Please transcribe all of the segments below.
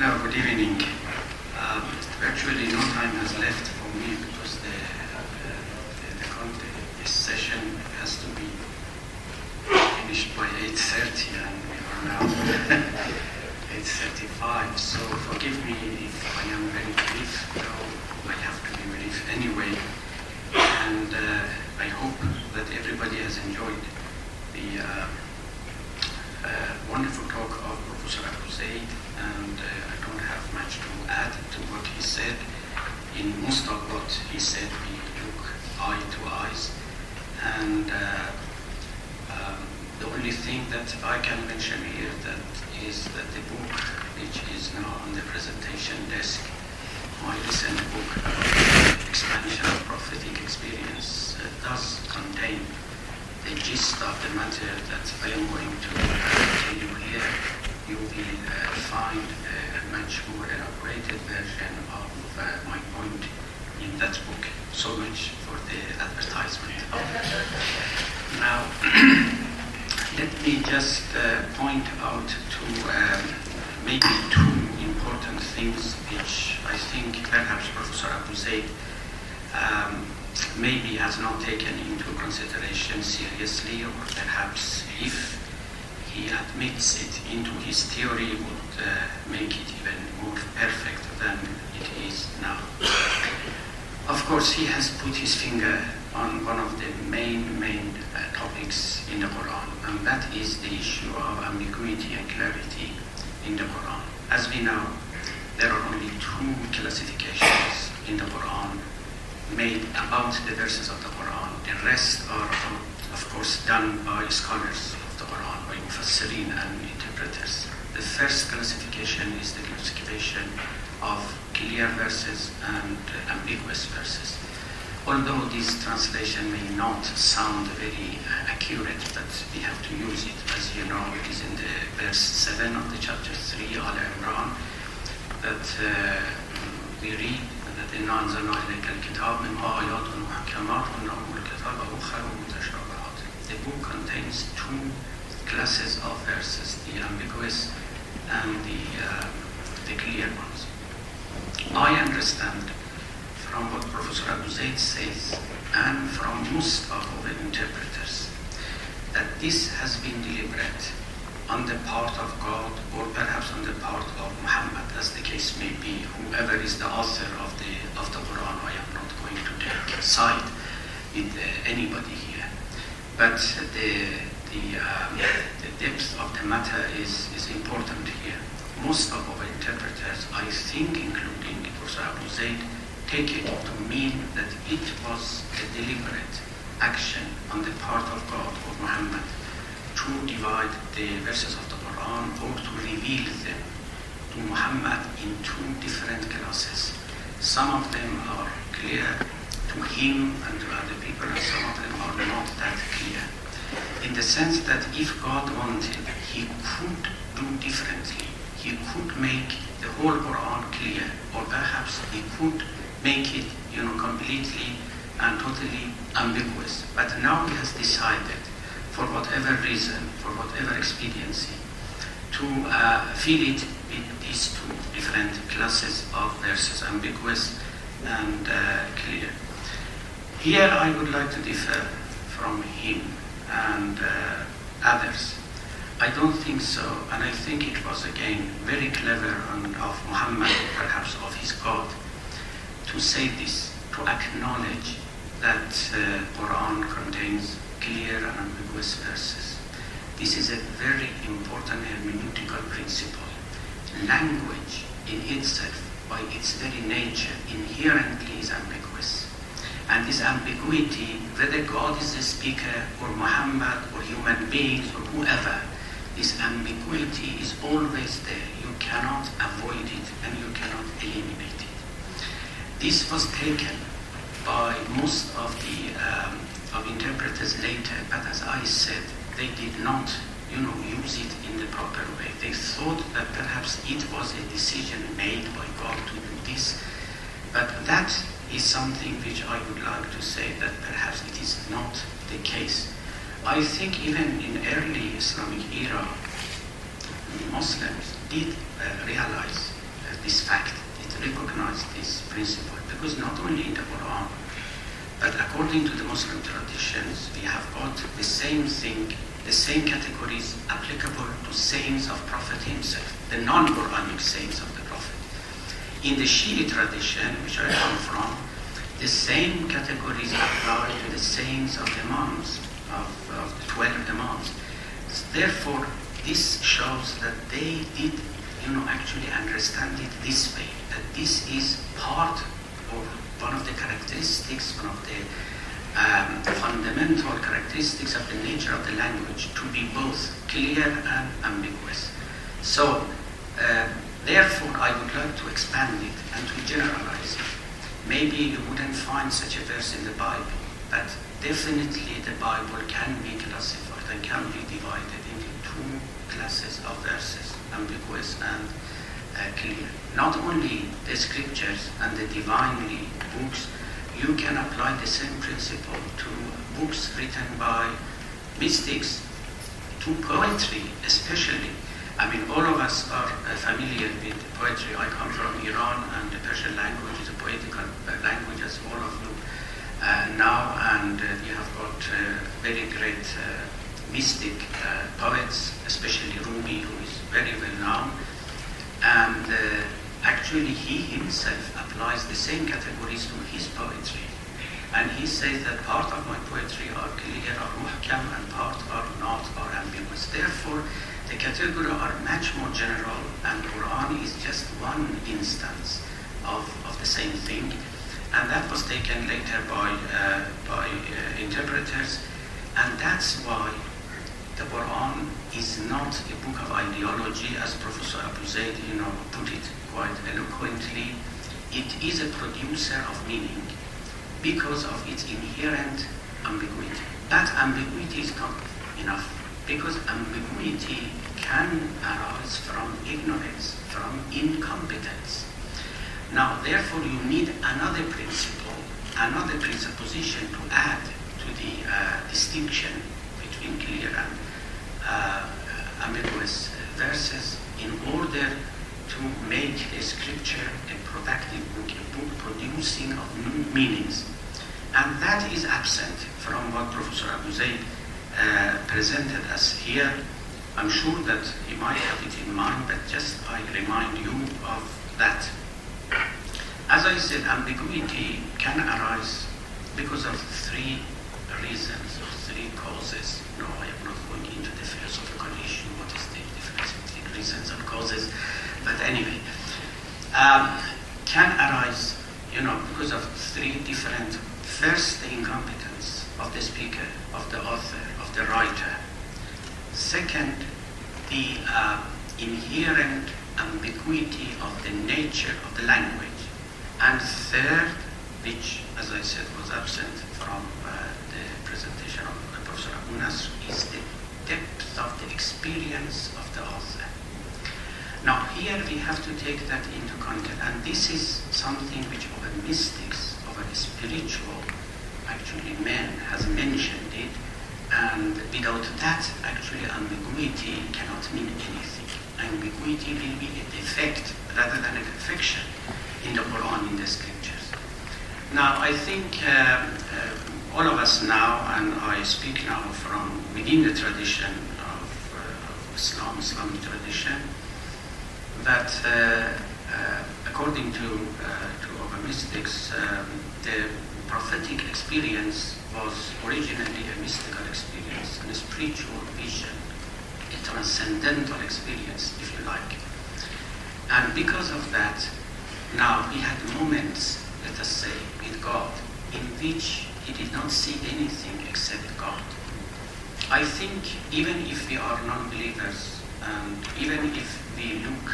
Hello, good evening. Um, virtually no time has left for me because the, uh, the, the, this session has to be finished by 8.30 and we are now 8.35. So forgive me if I am very brief, though I have to be brief anyway. And uh, I hope that everybody has enjoyed the uh, uh, wonderful talk of Professor Abu Zaid, and uh, I don't have much to add to what he said. In most of he said, we look eye to eyes, and uh, um, the only thing that I can mention here that is that the book, which is now on the presentation desk, my recent book about expansion of prophetic experience, uh, does contain the gist of the matter that I am going to tell you here, you will uh, find a much more elaborated version of uh, my point. in that book. So much for the advertisement. now, let me just uh, point out to um, maybe two important things which I think perhaps Professor Abu Zaid um, maybe has not taken into consideration seriously, or perhaps if he admits it into his theory would uh, make it even more perfect than it is now. Of course, he has put his finger on one of the main, main uh, topics in the Quran, and that is the issue of ambiguity and clarity in the Quran. As we know, there are only two classifications in the Quran made about the verses of the Quran. The rest are, of course, done by scholars of the Quran, by mufassirin and interpreters. The first classification is the classification of clear verses and ambiguous verses. Although this translation may not sound very accurate, but we have to use it. As you know, it is in the verse 7 of the chapter 3, Al Imran, that uh, we read إنا أنزلنا إليك الكتاب منها آيات محكمات هن أم الكتاب وأخر متشابهات. The book contains two classes of verses, the ambiguous and the, uh, the clear ones. I understand from what Professor Abu Zaid says and from most of the interpreters that this has been deliberate on the part of God or perhaps on the part of Muhammad, as the case may be, whoever is the author of the, of the Quran. I am not going to take side with uh, anybody here. But the, the, um, the depth of the matter is, is important here. Most of our interpreters, I think, including Professor Abu Zaid, take it to mean that it was a deliberate action on the part of God or Muhammad to divide the verses of the Quran or to reveal them to Muhammad in two different classes. Some of them are clear to him and to other people, and some of them are not that clear. In the sense that if God wanted, He could do differently. He could make the whole Quran clear, or perhaps He could make it, you know, completely and totally ambiguous. But now He has decided for whatever reason, for whatever expediency, to uh, fill it with these two different classes of verses, ambiguous and uh, clear. Here I would like to differ from him and uh, others. I don't think so, and I think it was again very clever on, of Muhammad, perhaps of his God, to say this, to acknowledge that uh, Quran contains clear and ambiguous verses. This is a very important hermeneutical principle. Language in itself, by its very nature, inherently is ambiguous. And this ambiguity, whether God is the speaker or Muhammad or human beings or whoever, this ambiguity is always there. You cannot avoid it and you cannot eliminate it. This was taken by most of the um, of interpreters later, but as I said, they did not, you know, use it in the proper way. They thought that perhaps it was a decision made by God to do this, but that is something which I would like to say that perhaps it is not the case. I think even in early Islamic era, Muslims did uh, realize this fact, it recognized this principle, because not only in the Quran, but according to the Muslim traditions, we have got the same thing, the same categories applicable to sayings of Prophet himself, the non-Quranic sayings of the Prophet. In the Shi'i tradition, which I come from, the same categories apply to the sayings of the Imams, of, the 12 Imams. Therefore, this shows that they did, you know, actually understand it this way, that this is part or one of the characteristics, one of the um, fundamental characteristics of the nature of the language to be both clear and ambiguous. So, uh, therefore, I would like to expand it and to generalize it. Maybe you wouldn't find such a verse in the Bible, but definitely the Bible can be classified and can be divided into two classes of verses, ambiguous and uh, clear. Not only the scriptures and the divinely books, you can apply the same principle to books written by mystics, to poetry especially. I mean, all of us are uh, familiar with poetry. I come from Iran, and the Persian language is a poetical uh, language, as all of you now, and uh, you have got uh, very great uh, mystic poets, especially Rumi, who is very well known. And actually, he himself applies the same categories to his poetry. And he says that part of my poetry are clear, are muhkam, and part are not, are ambiguous. Therefore, the categories are much more general, and Quran is just one instance of, of the same thing. And that was taken later by, uh, by uh, interpreters. And that's why the Quran is not a book of ideology, as Professor Abu Zaid, you know, put it quite eloquently. It is a producer of meaning because of its inherent ambiguity. That ambiguity is not enough because ambiguity can arise from ignorance, from incompetence. Now, therefore, you need another principle, another presupposition to add to the uh, distinction between clear and uh, ambiguous verses in order to make a scripture a productive book, a book producing of meanings. And that is absent from what Professor Abu Zaid uh, presented us here. I'm sure that he might have it in mind, but just I remind you of that. As I said, ambiguity can arise because of three reasons or three causes. No, I am not going into the philosophical issue, what is the difference between reasons and causes. But anyway, um, can arise, you know, because of three different, first, the incompetence of the speaker, of the author, of the writer. Second, the uh, inherent ambiguity of the nature of the language. And third, which, as I said, was absent from uh, the presentation of Professor Abu Nasr, is the depth of the experience of the author. Now, here we have to take that into context, and this is something which our mystics, our spiritual, actually men has mentioned it, and without that, actually ambiguity cannot mean anything. Ambiguity will be a defect rather than a perfection in the Quran, in the scriptures. Now, I think uh, uh, all of us now, and I speak now from within the tradition of, uh, of Islam, Islamic tradition, that uh, uh, according to, to our mystics, um, the prophetic experience was originally a mystical experience, and a spiritual vision, a transcendental experience, if you like. And because of that, now he had moments, let us say, with God, in which he did not see anything except God. I think even if we are non-believers, and even if we look,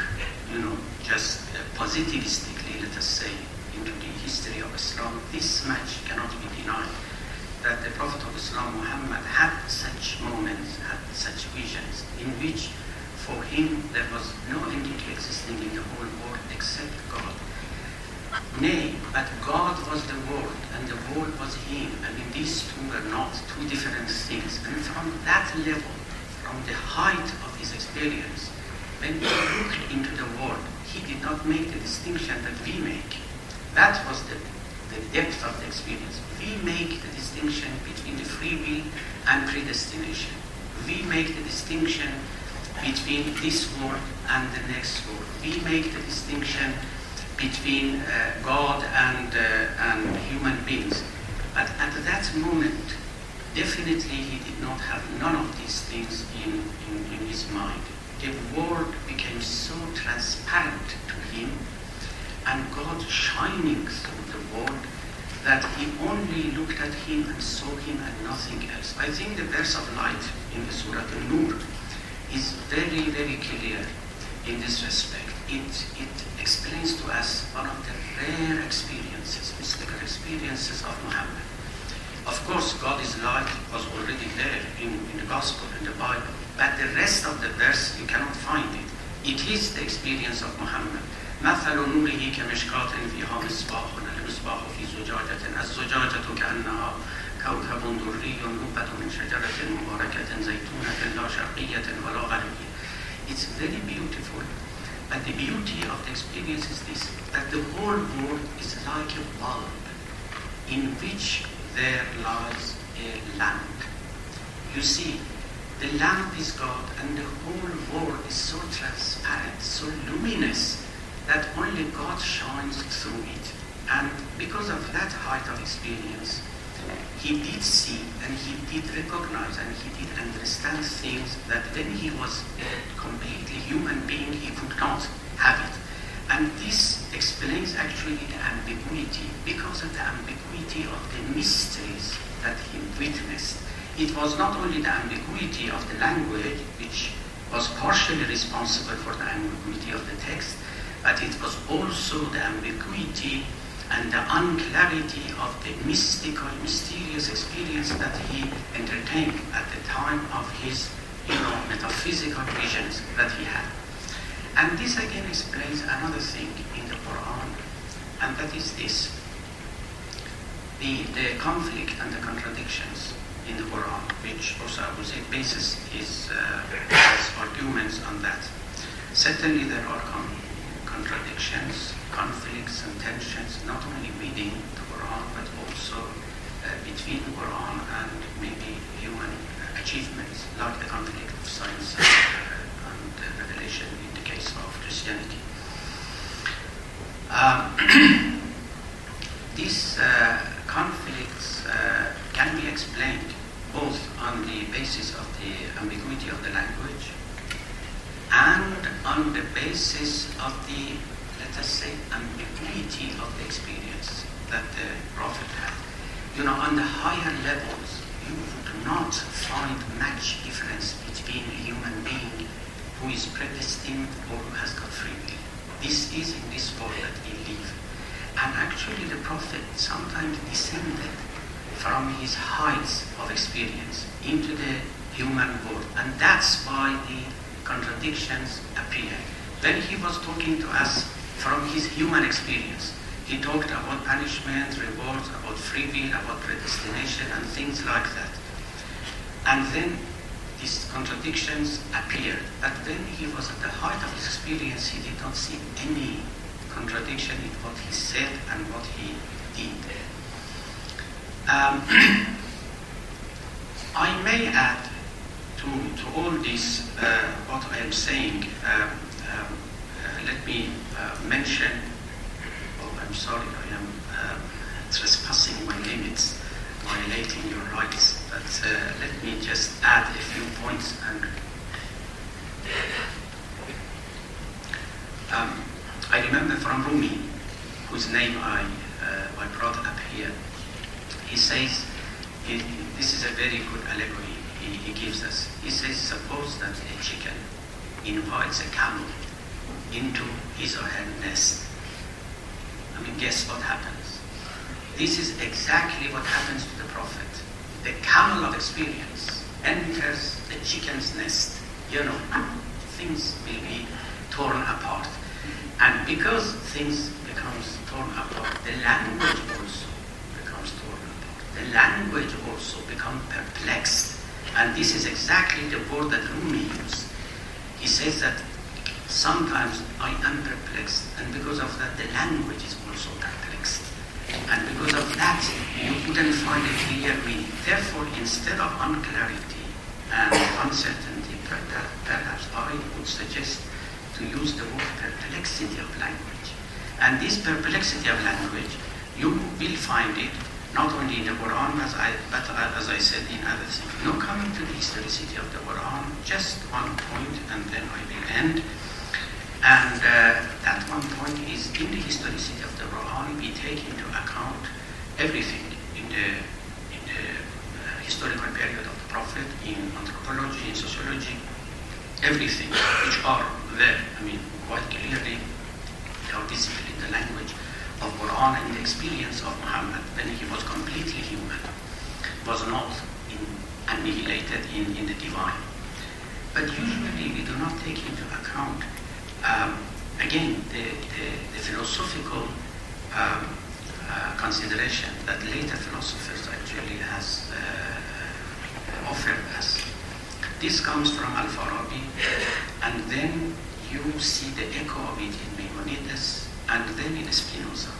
you know, just uh, positivistically, let us say, into the history of Islam, this much cannot be denied that the Prophet of Islam, Muhammad, had such moments, had such visions, in which for him there was no entity existing in the whole world except God. Nay, but God was the world, and the world was him. I mean, these two were not two different things. And from that level, from the height of his experience, when he looked into the world, he did not make the distinction that we make. That was the, the depth of the experience. We make the distinction between the free will and predestination. We make the distinction between this world and the next world. We make the distinction between uh, God and, uh, and human beings. But at that moment, definitely he did not have none of these things in, in, in his mind. The world became so transparent to him and God shining through the world that he only looked at him and saw him and nothing else. I think the verse of light in the Surah Al-Nur is very, very clear in this respect. It, it explains to us one of the rare experiences, mystical experiences of Muhammad. Of course, God is light was already there in, in the Gospel, in the Bible, but the rest of the verse, you cannot find it. It is the experience of Muhammad. مثل نوره كمشكاة فيها مصباح المصباح في زجاجة الزجاجة كأنها كوكب دري ينبت من شجرة مباركة زيتونة لا شرقية ولا غربية. it's very beautiful. But the beauty of the experience is this, that the whole world is like a bulb in which there lies a lamp. You see, the lamp is God and the whole world is so transparent, so luminous that only God shines through it. And because of that height of experience, he did see and he did recognize and he did understand things that when he was a completely human being, he could not have it. And this explains actually the ambiguity because of the ambiguity of the mysteries that he witnessed. It was not only the ambiguity of the language, which was partially responsible for the ambiguity of the text, but it was also the ambiguity and the unclarity of the mystical, mysterious experience that he entertained at the time of his, you know, metaphysical visions that he had. And this again explains another thing in the Quran, and that is this. The, the conflict and the contradictions in the Quran, which also I would say bases his, uh, his arguments on that. Certainly there are con- contradictions, conflicts and tensions, not only within the Quran, but also uh, between the Quran and maybe human achievements, like the conflict of science and, uh, and revelation in the case of Christianity. Um, these uh, conflicts uh, can be explained both on the basis of the ambiguity of the language and on the basis of the, let us say, ambiguity of the experience that the Prophet had. You know, on the higher levels, you would not find much difference between a human being who is predestined or who has got free will. This is in this world that we live. And actually the Prophet sometimes descended from his heights of experience into the human world. And that's why the contradictions appear. When he was talking to us from his human experience, he talked about punishment, rewards, about free will, about predestination, and things like that. And then these contradictions appeared. But when he was at the height of his experience, he did not see any contradiction in what he said and what he did. Um, I may add to, to all this uh, what I am saying. Um, um, let me uh, mention, oh, I'm sorry, I am uh, trespassing my limits, violating your rights, but uh, let me just add a few points and um, I remember from Rumi, whose name I, uh, I brought up here, he says, he, this is a very good allegory he, he gives us. He says, suppose that a chicken invites a camel into his or her nest. I mean, guess what happens? This is exactly what happens to the prophet. The camel of experience enters the chicken's nest. You know, things will be torn apart. And because things becomes torn apart, the language also becomes torn apart. The language also becomes perplexed. And this is exactly the word that Rumi used. He says that sometimes I am perplexed, and because of that, the language is also perplexed. And because of that, you couldn't find a clear meaning. Therefore, instead of unclarity and uncertainty, perhaps I would suggest to use the word perplexity of language. And this perplexity of language, you will find it not only in the Quran, as I, but uh, as I said in other things. Now coming to the historicity of the Quran, just one point and then I will end. And uh, that one point is in the historicity of the Quran, we take into account everything in the, in the uh, historical period of the Prophet, in anthropology, in sociology, everything which are there. I mean, quite clearly, they are visible in the language of Quran and the experience of Muhammad when he was completely human, was not in, annihilated in, in the divine. But usually we do not take into account, um, again, the, the, the philosophical um, uh, consideration that later philosophers actually has uh, offered us. This comes from Al-Farabi, and then you see the echo of it in Maimonides, and then in Spinoza.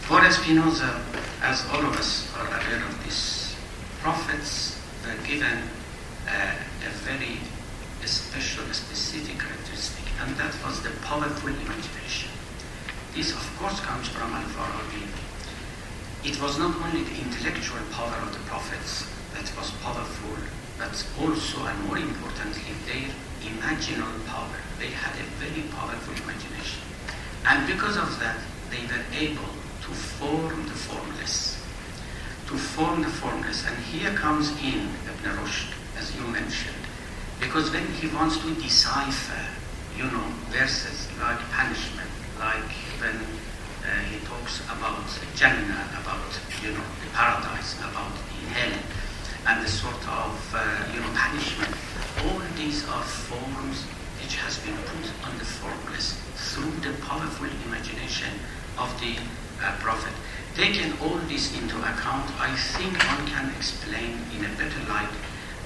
For Spinoza, as all of us are aware of this, prophets were given uh, a very special, specific characteristic, and that was the powerful imagination. This, of course, comes from Al-Farabi. It was not only the intellectual power of the prophets that was powerful, but also, and more importantly, their imaginal power. They had a very powerful imagination. And because of that, they were able to form the formless. To form the formless. And here comes in Ibn Rushd, as you mentioned. Because when he wants to decipher, you know, verses like punishment, like when uh, he talks about Jannah, about, you know, the paradise, about the hell, and the sort of, uh, you know, punishment, all these are forms which has been put on the formless through the powerful imagination of the uh, prophet. Taking all this into account, I think one can explain in a better light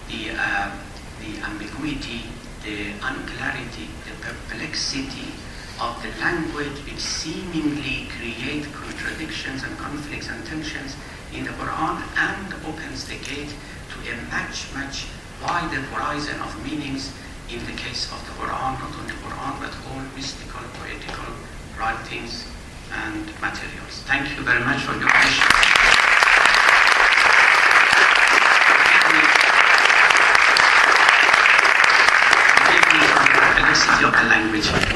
the, uh, the ambiguity, the unclarity, the perplexity of the language which seemingly create contradictions and conflicts and tensions in the Quran and opens the gate to a much, much wider horizon of meanings in the case of the Quran, not only Quran, but all mystical, poetical writings and materials. Thank you very much for your patience. language.